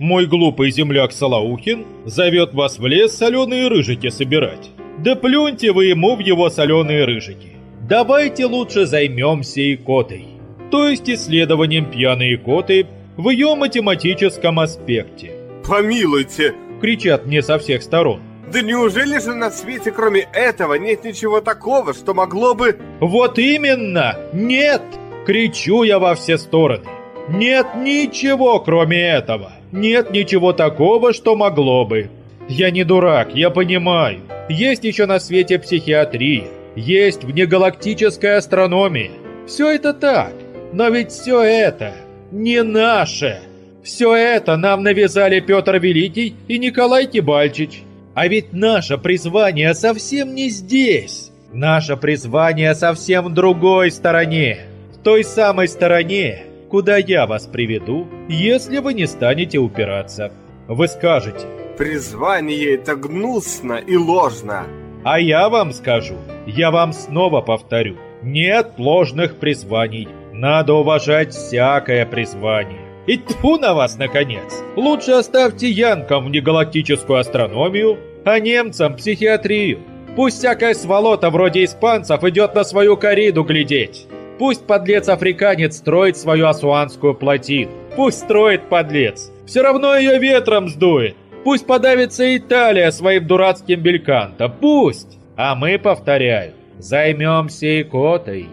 Мой глупый земляк Салаухин зовет вас в лес соленые рыжики собирать. Да плюньте вы ему в его соленые рыжики. Давайте лучше займемся икотой, то есть исследованием пьяной икоты в ее математическом аспекте. Помилуйте, Кричат мне со всех сторон. да неужели же на свете кроме этого нет ничего такого, что могло бы... Вот именно! Нет! Кричу я во все стороны. Нет ничего, кроме этого. Нет ничего такого, что могло бы. Я не дурак, я понимаю. Есть еще на свете психиатрия. Есть внегалактическая астрономия. Все это так. Но ведь все это не наше. Все это нам навязали Петр Великий и Николай Кибальчич. А ведь наше призвание совсем не здесь. Наше призвание совсем в другой стороне. В той самой стороне, куда я вас приведу, если вы не станете упираться. Вы скажете, Призвание это гнусно и ложно. а я вам скажу, я вам снова повторю, нет ложных призваний, надо уважать всякое призвание. И тьфу на вас, наконец! Лучше оставьте янкам внегалактическую астрономию, а немцам психиатрию. Пусть всякая сволота вроде испанцев идет на свою кориду глядеть. Пусть подлец-африканец строит свою асуанскую плотину. Пусть строит подлец. Все равно ее ветром сдует. Пусть подавится Италия своим дурацким белькантом. Пусть. А мы, повторяю, займемся икотой.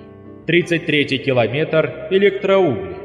33 километр электроугли.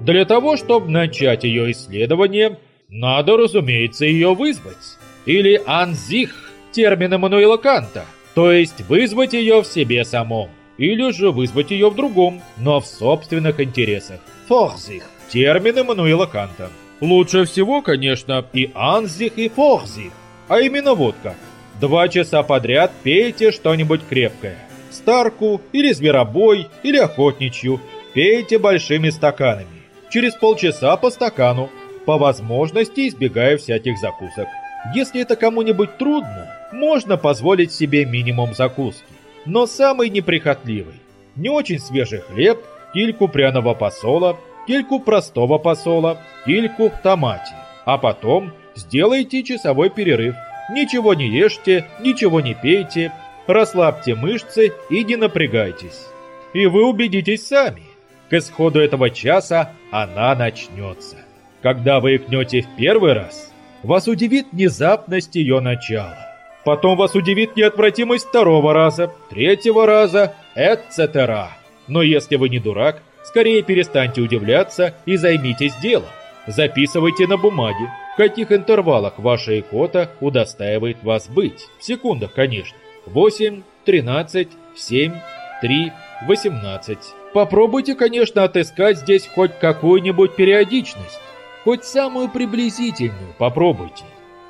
Для того, чтобы начать ее исследование, надо, разумеется, ее вызвать. Или анзих, термин Эммануила Канта, то есть вызвать ее в себе самом. Или же вызвать ее в другом, но в собственных интересах. Форзих, термин Эммануила Канта. Лучше всего, конечно, и анзих, и форзих. А именно вот как. Два часа подряд пейте что-нибудь крепкое. Старку, или зверобой, или охотничью. Пейте большими стаканами. Через полчаса по стакану, по возможности избегая всяких закусок. Если это кому-нибудь трудно, можно позволить себе минимум закуски. Но самый неприхотливый. Не очень свежий хлеб, кильку пряного посола, кильку простого посола, кильку в томате. А потом сделайте часовой перерыв. Ничего не ешьте, ничего не пейте, расслабьте мышцы и не напрягайтесь. И вы убедитесь сами. К исходу этого часа она начнется. Когда вы икнете в первый раз, вас удивит внезапность ее начала. Потом вас удивит неотвратимость второго раза, третьего раза, etc. Но если вы не дурак, скорее перестаньте удивляться и займитесь делом. Записывайте на бумаге, в каких интервалах ваша икота удостаивает вас быть. В секундах, конечно. 8, 13, 7, 3, 18. Попробуйте, конечно, отыскать здесь хоть какую-нибудь периодичность. Хоть самую приблизительную попробуйте.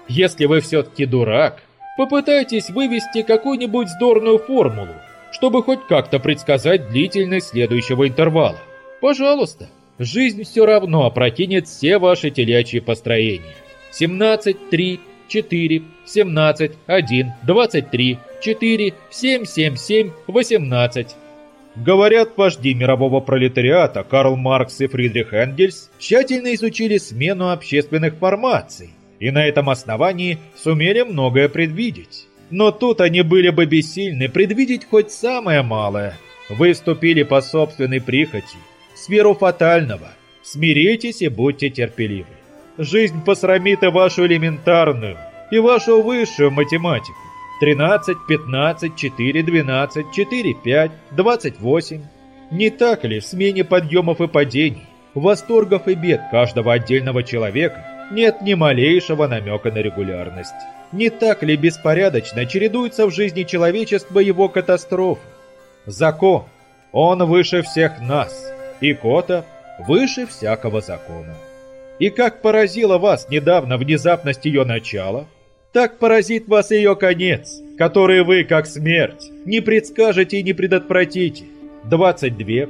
Если вы все-таки дурак, попытайтесь вывести какую-нибудь здорную формулу, чтобы хоть как-то предсказать длительность следующего интервала. Пожалуйста, жизнь все равно опрокинет все ваши телячьи построения. 17, 3, 4, 17, 1, 23, 4, 7, 7, 7, 18. Говорят, вожди мирового пролетариата Карл Маркс и Фридрих Энгельс тщательно изучили смену общественных формаций и на этом основании сумели многое предвидеть. Но тут они были бы бессильны предвидеть хоть самое малое. Вы вступили по собственной прихоти в сферу фатального. Смиритесь и будьте терпеливы. Жизнь посрамит и вашу элементарную, и вашу высшую математику. 13, 15, 4, 12, 4, 5, 28. Не так ли в смене подъемов и падений, восторгов и бед каждого отдельного человека нет ни малейшего намека на регулярность? Не так ли беспорядочно чередуются в жизни человечества его катастрофы? Закон, он выше всех нас, и кота выше всякого закона. И как поразила вас недавно внезапность ее начала, так поразит вас ее конец, который вы, как смерть, не предскажете и не предотвратите. 22,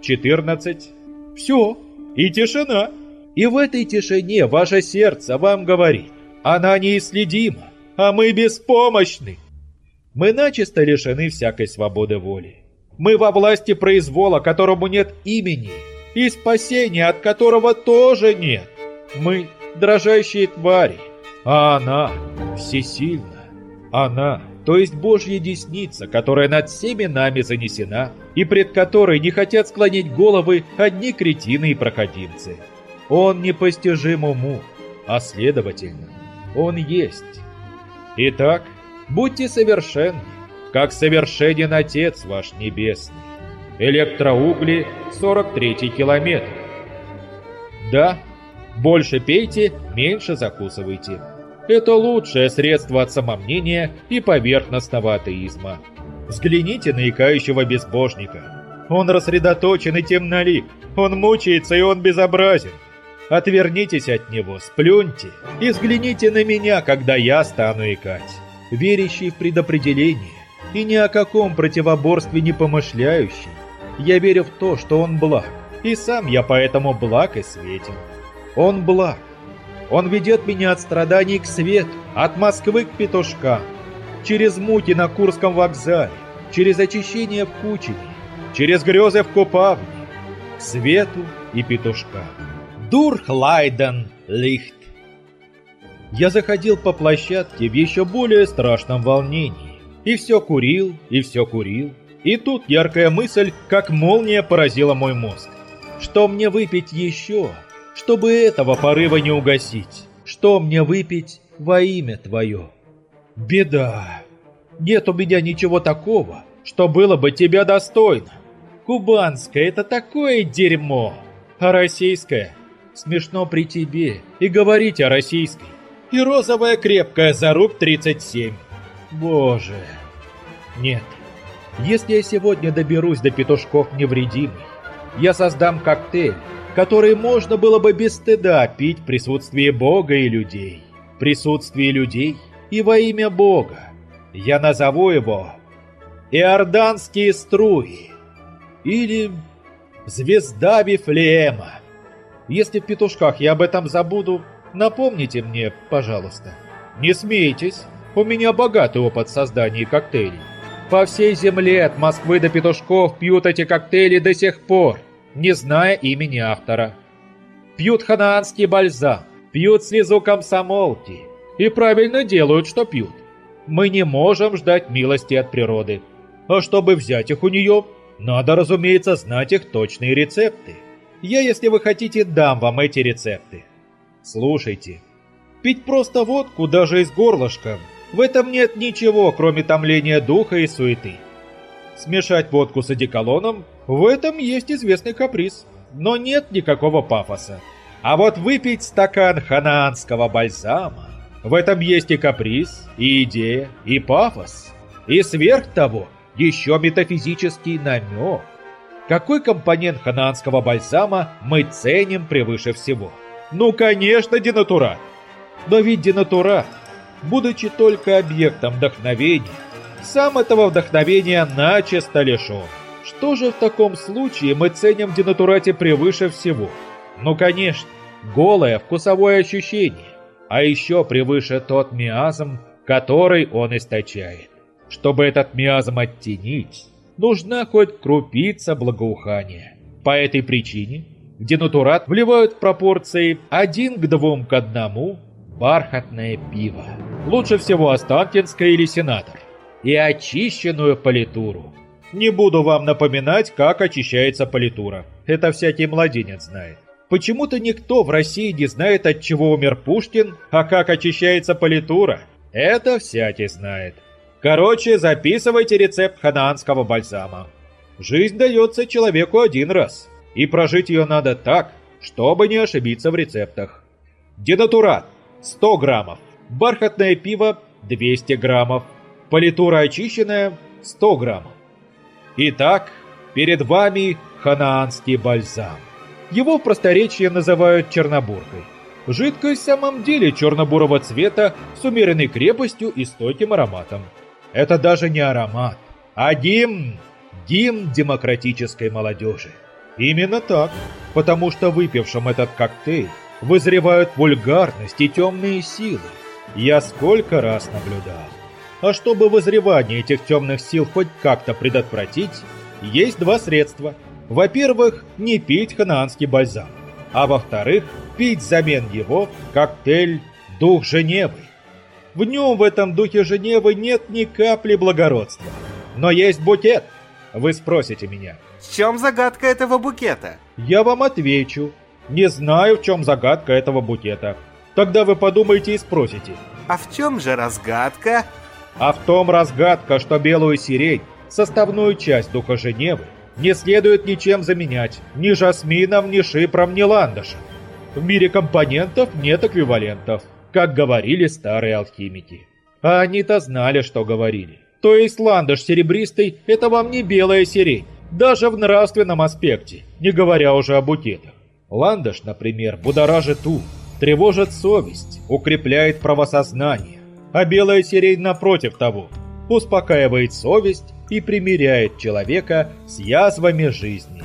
14, все, и тишина. И в этой тишине ваше сердце вам говорит, она неисследима, а мы беспомощны. Мы начисто лишены всякой свободы воли. Мы во власти произвола, которому нет имени, и спасения, от которого тоже нет. Мы дрожащие твари. А она всесильна. Она, то есть Божья десница, которая над всеми нами занесена, и пред которой не хотят склонить головы одни кретины и проходимцы. Он непостижим уму, а следовательно, он есть. Итак, будьте совершенны, как совершенен Отец ваш Небесный. Электроугли, 43 километр. Да, больше пейте, меньше закусывайте. Это лучшее средство от самомнения и поверхностного атеизма. Взгляните на икающего безбожника. Он рассредоточен и темнолик. Он мучается и он безобразен. Отвернитесь от него, сплюньте и взгляните на меня, когда я стану икать. Верящий в предопределение и ни о каком противоборстве не помышляющий, я верю в то, что он благ, и сам я поэтому благ и светен. Он благ. Он ведет меня от страданий к свету, от Москвы к петушкам, через муки на Курском вокзале, через очищение в Кучине, через грезы в Купавне, к свету и петушкам. Дурхлайден Лихт. Я заходил по площадке в еще более страшном волнении. И все курил, и все курил. И тут яркая мысль, как молния, поразила мой мозг. Что мне выпить еще, чтобы этого порыва не угасить? Что мне выпить во имя твое? Беда. Нет у меня ничего такого, что было бы тебя достойно. Кубанское – это такое дерьмо, а российское – Смешно при тебе и говорить о российской. И розовая крепкая за руб 37. Боже. Нет. Если я сегодня доберусь до петушков невредимый, я создам коктейль, который можно было бы без стыда пить в присутствии Бога и людей. В присутствии людей и во имя Бога. Я назову его Иорданские струи или Звезда Вифлеема. Если в петушках я об этом забуду, напомните мне, пожалуйста. Не смейтесь, у меня богатый опыт создания коктейлей. По всей земле от Москвы до петушков пьют эти коктейли до сих пор, не зная имени автора. Пьют ханаанский бальзам, пьют слезу комсомолки. И правильно делают, что пьют. Мы не можем ждать милости от природы. А чтобы взять их у нее, надо, разумеется, знать их точные рецепты. Я, если вы хотите, дам вам эти рецепты. Слушайте. Пить просто водку даже из горлышка, в этом нет ничего, кроме томления духа и суеты. Смешать водку с одеколоном, в этом есть известный каприз, но нет никакого пафоса. А вот выпить стакан ханаанского бальзама, в этом есть и каприз, и идея, и пафос. И сверх того, еще метафизический намек. Какой компонент ханаанского бальзама мы ценим превыше всего? Ну, конечно, денатурат. Но ведь денатурат, будучи только объектом вдохновения, сам этого вдохновения начисто лишен. Что же в таком случае мы ценим в денатурате превыше всего? Ну, конечно, голое вкусовое ощущение, а еще превыше тот миазм, который он источает. Чтобы этот миазм оттенить, нужна хоть крупица благоухания. По этой причине денатурат вливают в пропорции 1 к 2 к 1 бархатное пиво. Лучше всего Останкинское или Сенатор. И очищенную политуру. Не буду вам напоминать, как очищается политура. Это всякий младенец знает. Почему-то никто в России не знает, от чего умер Пушкин, а как очищается политура. Это всякий знает. Короче, записывайте рецепт ханаанского бальзама. Жизнь дается человеку один раз, и прожить ее надо так, чтобы не ошибиться в рецептах. Денатурат 100 граммов, бархатное пиво 200 граммов, политура очищенная 100 граммов. Итак, перед вами ханаанский бальзам. Его в просторечии называют чернобуркой. Жидкость в самом деле черно-бурого цвета с умеренной крепостью и стойким ароматом. Это даже не аромат, а гимн, гимн демократической молодежи. Именно так, потому что выпившим этот коктейль вызревают вульгарность и темные силы. Я сколько раз наблюдал. А чтобы вызревание этих темных сил хоть как-то предотвратить, есть два средства. Во-первых, не пить ханаанский бальзам, а во-вторых, пить взамен его коктейль «Дух Женевы». В нем, в этом духе Женевы, нет ни капли благородства. Но есть букет. Вы спросите меня. В чем загадка этого букета? Я вам отвечу. Не знаю, в чем загадка этого букета. Тогда вы подумаете и спросите. А в чем же разгадка? А в том разгадка, что белую сирень, составную часть духа Женевы, не следует ничем заменять. Ни жасмином, ни шипром, ни ландышем. В мире компонентов нет эквивалентов, как говорили старые алхимики. А они-то знали, что говорили. То есть ландыш серебристый – это вам не белая сирень, даже в нравственном аспекте, не говоря уже о букетах. Ландыш, например, будоражит ум, тревожит совесть, укрепляет правосознание, а белая сирень напротив того, успокаивает совесть и примиряет человека с язвами жизни.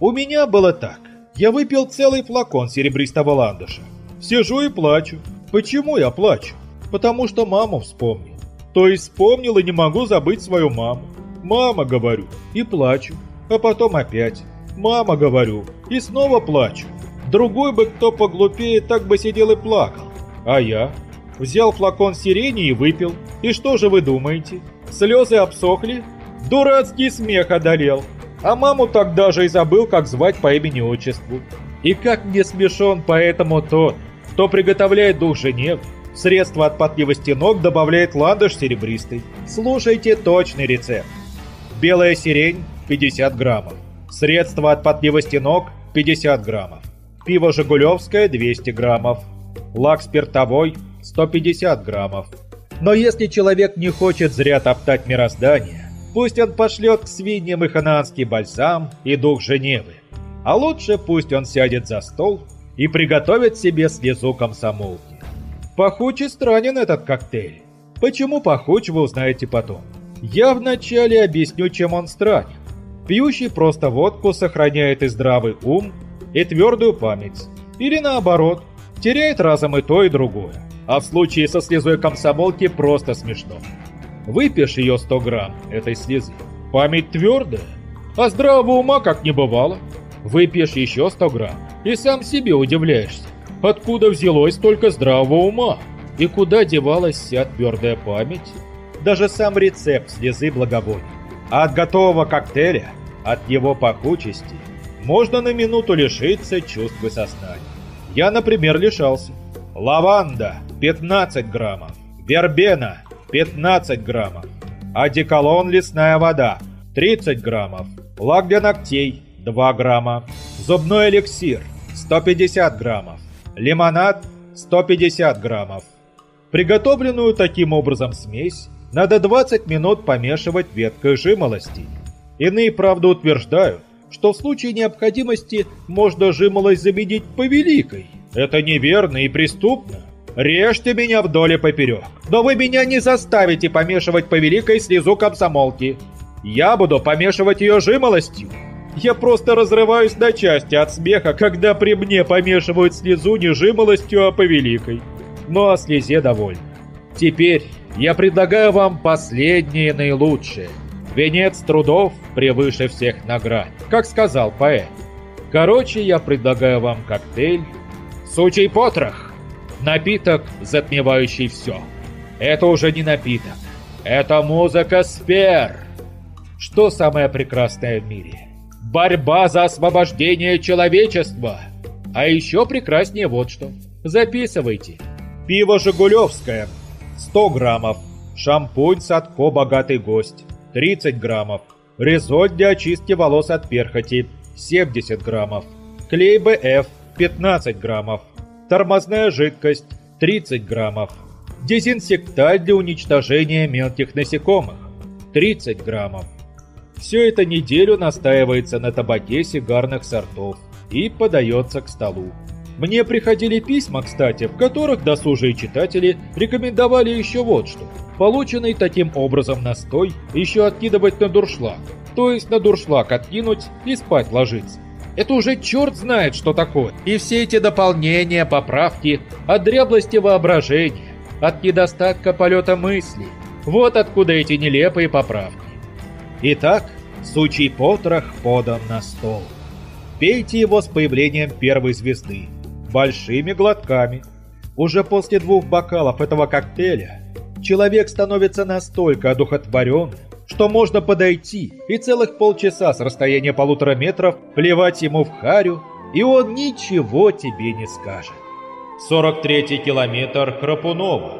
У меня было так. Я выпил целый флакон серебристого ландыша. Сижу и плачу. Почему я плачу? Потому что маму вспомнил. То есть вспомнил и не могу забыть свою маму. Мама, говорю, и плачу. А потом опять. Мама, говорю, и снова плачу. Другой бы кто поглупее так бы сидел и плакал. А я взял флакон сирени и выпил. И что же вы думаете? Слезы обсохли? Дурацкий смех одолел. А маму тогда же и забыл, как звать по имени-отчеству. И как мне смешон поэтому тот, кто приготовляет дух Женевы, средство от потливости ног добавляет ландыш серебристый. Слушайте точный рецепт. Белая сирень 50 граммов. Средство от потливости ног 50 граммов. Пиво «Жигулевское» 200 граммов. Лак спиртовой 150 граммов. Но если человек не хочет зря топтать мироздание, пусть он пошлет к свиньям и ханаанский бальзам и дух Женевы. А лучше пусть он сядет за стол и приготовит себе слезу комсомолки. Пахуч и странен этот коктейль. Почему пахуч, вы узнаете потом. Я вначале объясню, чем он странен. Пьющий просто водку сохраняет и здравый ум, и твердую память. Или наоборот, теряет разом и то, и другое. А в случае со слезой комсомолки просто смешно. Выпьешь ее 100 грамм этой слезы. Память твердая, а здравого ума как не бывало. Выпьешь еще 100 грамм и сам себе удивляешься. Откуда взялось столько здравого ума? И куда девалась вся твердая память? Даже сам рецепт слезы благовоний. А от готового коктейля, от его пахучести, можно на минуту лишиться чувств и сознания. Я, например, лишался. Лаванда 15 граммов, вербена 15 граммов, одеколон лесная вода 30 граммов, лак для ногтей 2 грамма, зубной эликсир 150 граммов, лимонад 150 граммов. Приготовленную таким образом смесь надо 20 минут помешивать веткой жимолости. Иные, правда, утверждают, что в случае необходимости можно жимолость заменить повеликой. Это неверно и преступно. Режьте меня вдоль и поперек. Но вы меня не заставите помешивать повеликой слезу комсомолки. Я буду помешивать ее жимолостью. Я просто разрываюсь на части от смеха, когда при мне помешивают слезу не жимолостью, а повеликой. Но о слезе довольно. Теперь я предлагаю вам последнее наилучшее. Венец трудов превыше всех наград, как сказал поэт. Короче, я предлагаю вам коктейль «Сучий потрох» Напиток, затмевающий все. Это уже не напиток. Это музыка сфер. Что самое прекрасное в мире? Борьба за освобождение человечества. А еще прекраснее вот что. Записывайте. Пиво «Жигулевское» 100 граммов. Шампунь Садко «Богатый гость» 30 граммов. Резоль для очистки волос от перхоти 70 граммов. Клей БФ 15 граммов. Тормозная жидкость 30 граммов. Дезинсекталь для уничтожения мелких насекомых 30 граммов. Все это неделю настаивается на табаке сигарных сортов и подается к столу. Мне приходили письма, кстати, в которых досужие читатели рекомендовали еще вот что. Полученный таким образом настой еще откидывать на дуршлаг. То есть на дуршлаг откинуть и спать ложиться. Это уже черт знает, что такое. И все эти дополнения, поправки от дряблости воображения, от недостатка полета мысли. Вот откуда эти нелепые поправки. Итак, сучий потрох подан на стол. Пейте его с появлением первой звезды. большими глотками. Уже после двух бокалов этого коктейля человек становится настолько одухотворенным, что можно подойти и целых полчаса с расстояния полутора метров плевать ему в харю, и он ничего тебе не скажет. 43-й километр Храпунова.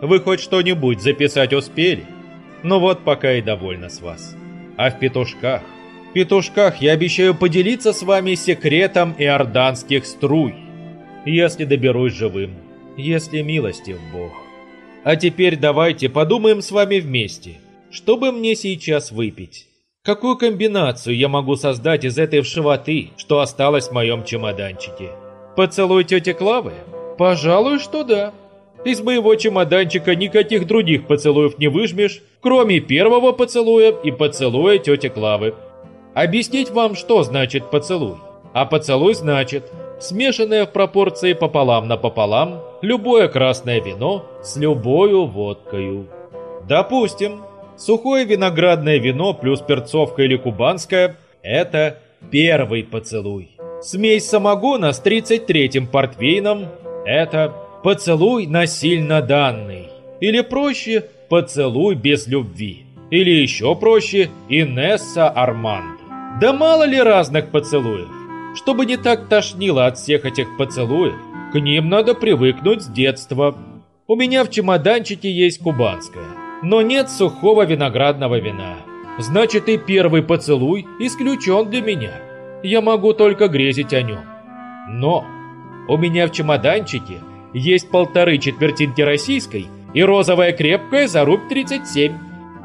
Вы хоть что-нибудь записать успели? Ну вот пока и довольна с вас. А в петушках? В петушках я обещаю поделиться с вами секретом иорданских струй. Если доберусь живым, если милостив Бог. А теперь давайте подумаем с вами вместе, что бы мне сейчас выпить. Какую комбинацию я могу создать из этой вшивоты, что осталось в моем чемоданчике? Поцелуй тети Клавы? Пожалуй, что да. Из моего чемоданчика никаких других поцелуев не выжмешь, кроме первого поцелуя и поцелуя тети Клавы. Объяснить вам, что значит поцелуй? А поцелуй значит смешанное в пропорции пополам на пополам любое красное вино с любою водкою. Допустим, сухое виноградное вино плюс перцовка или кубанское – это первый поцелуй. Смесь самогона с 33-м портвейном – это поцелуй насильно данный. Или проще – поцелуй без любви. Или еще проще – Инесса Арманд. Да мало ли разных поцелуев. Чтобы не так тошнило от всех этих поцелуев, к ним надо привыкнуть с детства. У меня в чемоданчике есть кубанское, но нет сухого виноградного вина. Значит и первый поцелуй исключен для меня. Я могу только грезить о нем. Но у меня в чемоданчике есть полторы четвертинки российской и розовая крепкая за рубь 37.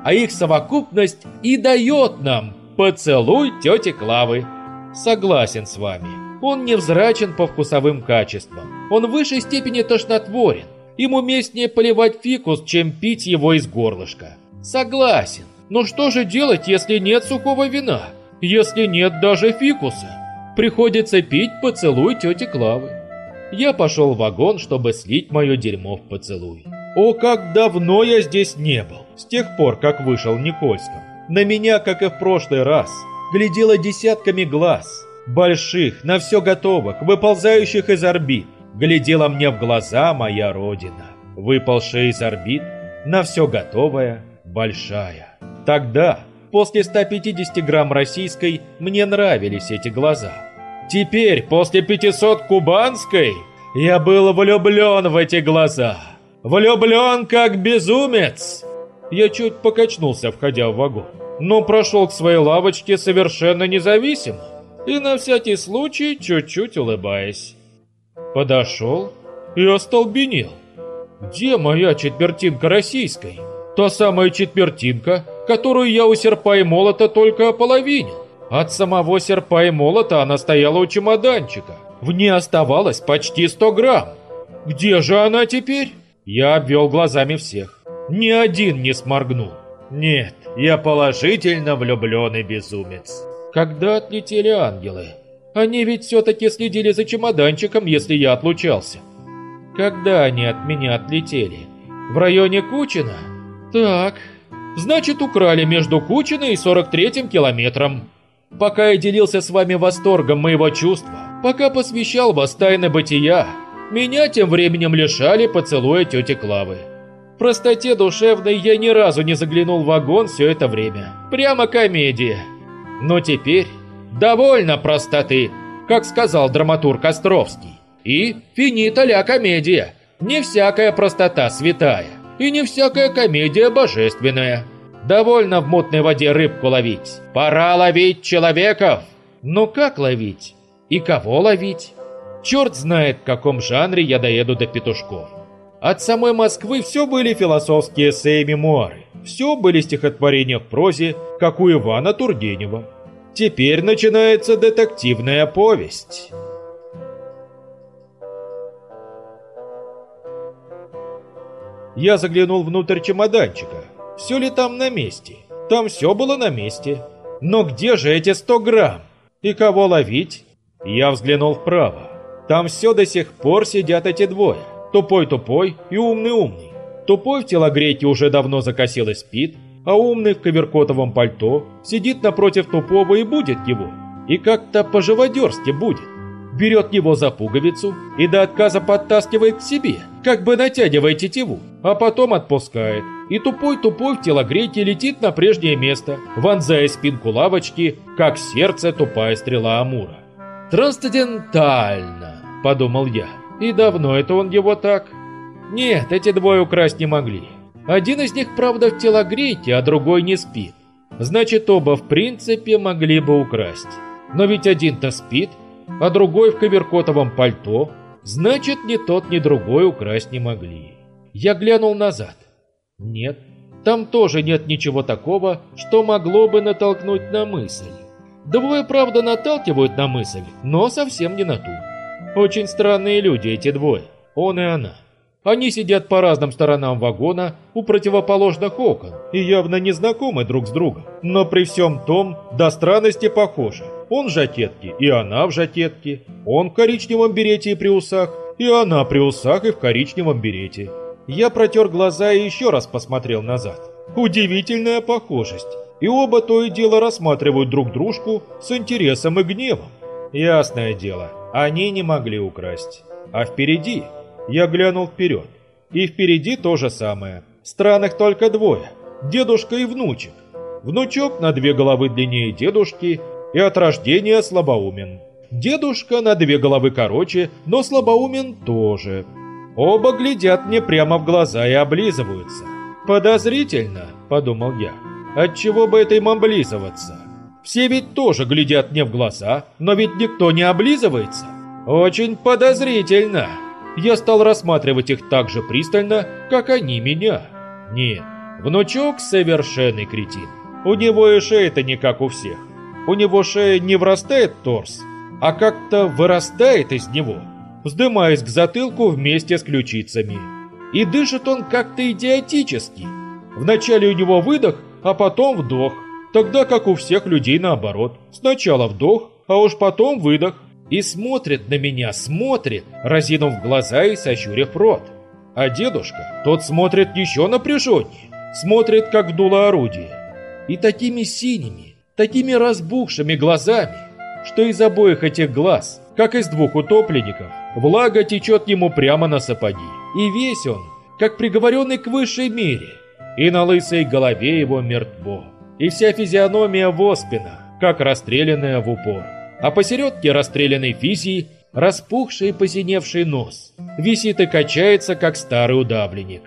А их совокупность и дает нам поцелуй тети Клавы. Согласен с вами. Он невзрачен по вкусовым качествам. Он в высшей степени тошнотворен. Им уместнее поливать фикус, чем пить его из горлышка. Согласен. Но что же делать, если нет сухого вина? Если нет даже фикуса? Приходится пить поцелуй тети Клавы. Я пошел в вагон, чтобы слить мое дерьмо в поцелуй. О, как давно я здесь не был, с тех пор, как вышел Никольском. На меня, как и в прошлый раз, глядело десятками глаз, больших, на все готовых, выползающих из орбит. Глядела мне в глаза моя родина, выпалшая из орбит, на все готовая, большая. Тогда, после 150 грамм российской, мне нравились эти глаза. Теперь, после 500 кубанской, я был влюблен в эти глаза. Влюблен как безумец. Я чуть покачнулся, входя в вагон, но прошел к своей лавочке совершенно независимо и на всякий случай чуть-чуть улыбаясь. Подошел и остолбенел. Где моя четвертинка российской? Та самая четвертинка, которую я у серпа и молота только ополовинил. От самого серпа и молота она стояла у чемоданчика. В ней оставалось почти 100 грамм. Где же она теперь? Я обвел глазами всех. Ни один не сморгнул. Нет, я положительно влюбленный безумец. Когда отлетели ангелы? Они ведь все-таки следили за чемоданчиком, если я отлучался. Когда они от меня отлетели? В районе Кучина? Так, значит украли между Кучино и 43-м километром. Пока я делился с вами восторгом моего чувства, пока посвящал вас тайны бытия, меня тем временем лишали поцелуя тети Клавы. В простоте душевной я ни разу не заглянул в вагон все это время. Прямо комедия. Но теперь довольно простоты, как сказал драматург Островский. И финита ля комедия. Не всякая простота святая, и не всякая комедия божественная. Довольно в мутной воде рыбку ловить. Пора ловить человеков. Но как ловить? И кого ловить? Черт знает, в каком жанре я доеду до петушков. От самой Москвы все были философские эссе и мемуары. Все были стихотворения в прозе, как у Ивана Тургенева. Теперь начинается детективная повесть. Я заглянул внутрь чемоданчика. Все ли там на месте? Там все было на месте. Но где же эти 100 грамм? И кого ловить? Я взглянул вправо. Там все до сих пор сидят эти двое. Тупой-тупой и умный-умный. Тупой в телогрейке уже давно закосил и спит, а умный в коверкотовом пальто сидит напротив тупого и будет его. И как-то по-живодерски будет. берет его за пуговицу и до отказа подтаскивает к себе, как бы натягивая тетиву, а потом отпускает. И тупой-тупой в телогрейке летит на прежнее место, вонзая спинку лавочки, как сердце тупая стрела Амура. «Трансцендентально», — подумал я. «И давно это он его так?» «Нет, эти двое украсть не могли. Один из них, правда, в телогрейке, а другой не спит. Значит, оба в принципе могли бы украсть. Но ведь один-то спит, а другой в коверкотовом пальто, значит, ни тот, ни другой украсть не могли. Я глянул назад. Нет, там тоже нет ничего такого, что могло бы натолкнуть на мысль. Двое, правда, наталкивают на мысль, но совсем не на ту. Очень странные люди эти двое, он и она. Они сидят по разным сторонам вагона у противоположных окон и явно не знакомы друг с другом, но при всем том до странности похожи. Он в жакетке, и она в жакетке. Он в коричневом берете и при усах, и она при усах и в коричневом берете. Я протер глаза и еще раз посмотрел назад. Удивительная похожесть. И оба то и дело рассматривают друг дружку с интересом и гневом. Ясное дело, они не могли украсть. А впереди... Я глянул вперед. И впереди то же самое. Странных только двое. Дедушка и внучек. Внучок на две головы длиннее дедушки и от рождения слабоумен. Дедушка на две головы короче, но слабоумен тоже. Оба глядят мне прямо в глаза и облизываются. «Подозрительно», — подумал я. «Отчего бы это им облизываться? Все ведь тоже глядят мне в глаза, но ведь никто не облизывается. Очень подозрительно». Я стал рассматривать их так же пристально, как они меня. Нет, внучок совершенный кретин. У него и шея-то не как у всех. У него шея не врастает торс, а как-то вырастает из него, вздымаясь к затылку вместе с ключицами. И дышит он как-то идиотически. Вначале у него выдох, а потом вдох, тогда как у всех людей наоборот. Сначала вдох, а уж потом выдох. И смотрит на меня, смотрит, разинув глаза и сощурив рот. А дедушка, тот смотрит еще напряженнее, смотрит, как в дуло орудие. И такими синими, такими разбухшими глазами, что из обоих этих глаз, как из двух утопленников, влага течет ему прямо на сапоги. И весь он, как приговоренный к высшей мере, и на лысой голове его мертво, и вся физиономия в оспинах, как расстрелянная в упор. А посередке расстрелянной физии распухший и посиневший нос, висит и качается, как старый удавленник.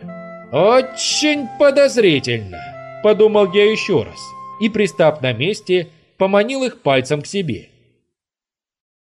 «Очень подозрительно», — подумал я еще раз и, пристав на месте, поманил их пальцем к себе.